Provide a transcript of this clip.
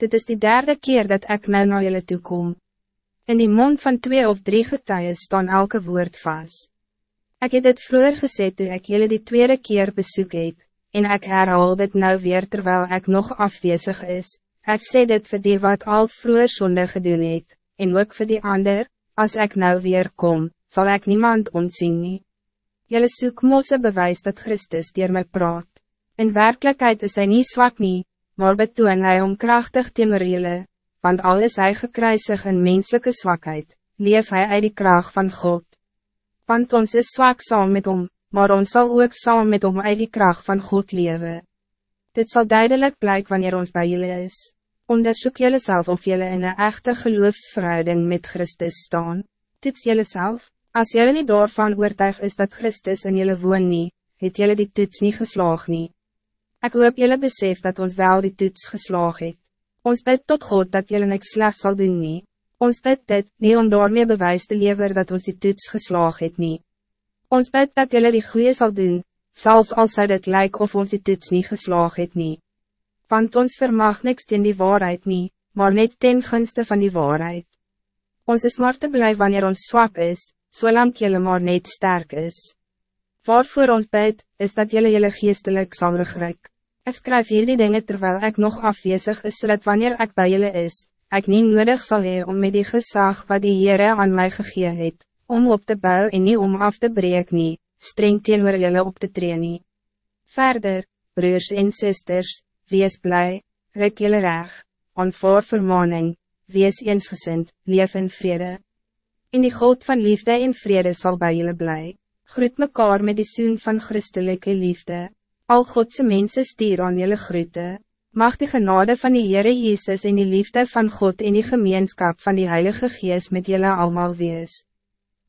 dit is die derde keer dat ik nou naar jullie toe kom. In die mond van twee of drie getuigen staan elke woord vast. Ik heb dit vroeger gezegd toen ik jullie die tweede keer bezoek het, en ik herhaal dit nou weer terwijl ik nog afwezig is. Ik zeg dit voor die wat al vroeger zonde gedoen het, en ook voor die ander, als ik nou weer kom, zal ik niemand ontzien nie. Jullie soek mosse bewijs dat Christus dier mij praat. In werkelijkheid is hij niet zwak nie, maar betoon hy om krachtig teenoor jylle, want al is hy gekruisig in menselijke zwakheid, leef hij uit die kracht van God. Want ons is zwak saam met hom, maar ons zal ook saam met hom uit die kracht van God leven. Dit zal duidelijk blijken wanneer ons bij jullie is. Onderzoek jullie zelf of jullie in een echte geloofsverhouding met Christus staan. Dit is jullie zelf. Als jullie niet doorvan oortuig is dat Christus in jullie woon nie, het jullie die toets niet geslaag nie. Ik hoop jullie besef dat ons wel die toets geslaag het. Ons bid tot God dat jullie niks slecht zal doen nie. Ons bid dit, nie om daarmee bewijs te lever dat ons die toets geslaag het nie. Ons bid dat jullie die goede zal doen, zelfs al zou het lijken of ons die toets niet geslaag het nie. Want ons vermag niks ten die waarheid nie, maar net ten gunste van die waarheid. Ons is maar te blij wanneer ons zwak is, zolang jullie maar net sterk is. Waarvoor ons bid, is dat jullie jullie geestelijk zal regryk. Ik schrijf hier die dingen terwijl ik nog afwezig is, zodat wanneer ik bij jullie is, ik niet nodig zal hee om met die gezag wat die Heere aan mij gegee het, om op te bouwen en niet om af te breken, nie, streng teenoor jullie op te trainen. Verder, broers en zusters, wees blij, ruk jullie reg, aanvaar vermaning, wees eensgezind, leef in vrede. In die God van liefde en vrede zal bij jullie blij. Groet mekaar met die zoen van christelijke liefde. Al Godse mensen stier aan jullie groete. Mag die genade van die Heere Jezus en die liefde van God en die gemeenschap van die Heilige Geest met jullie allemaal wees.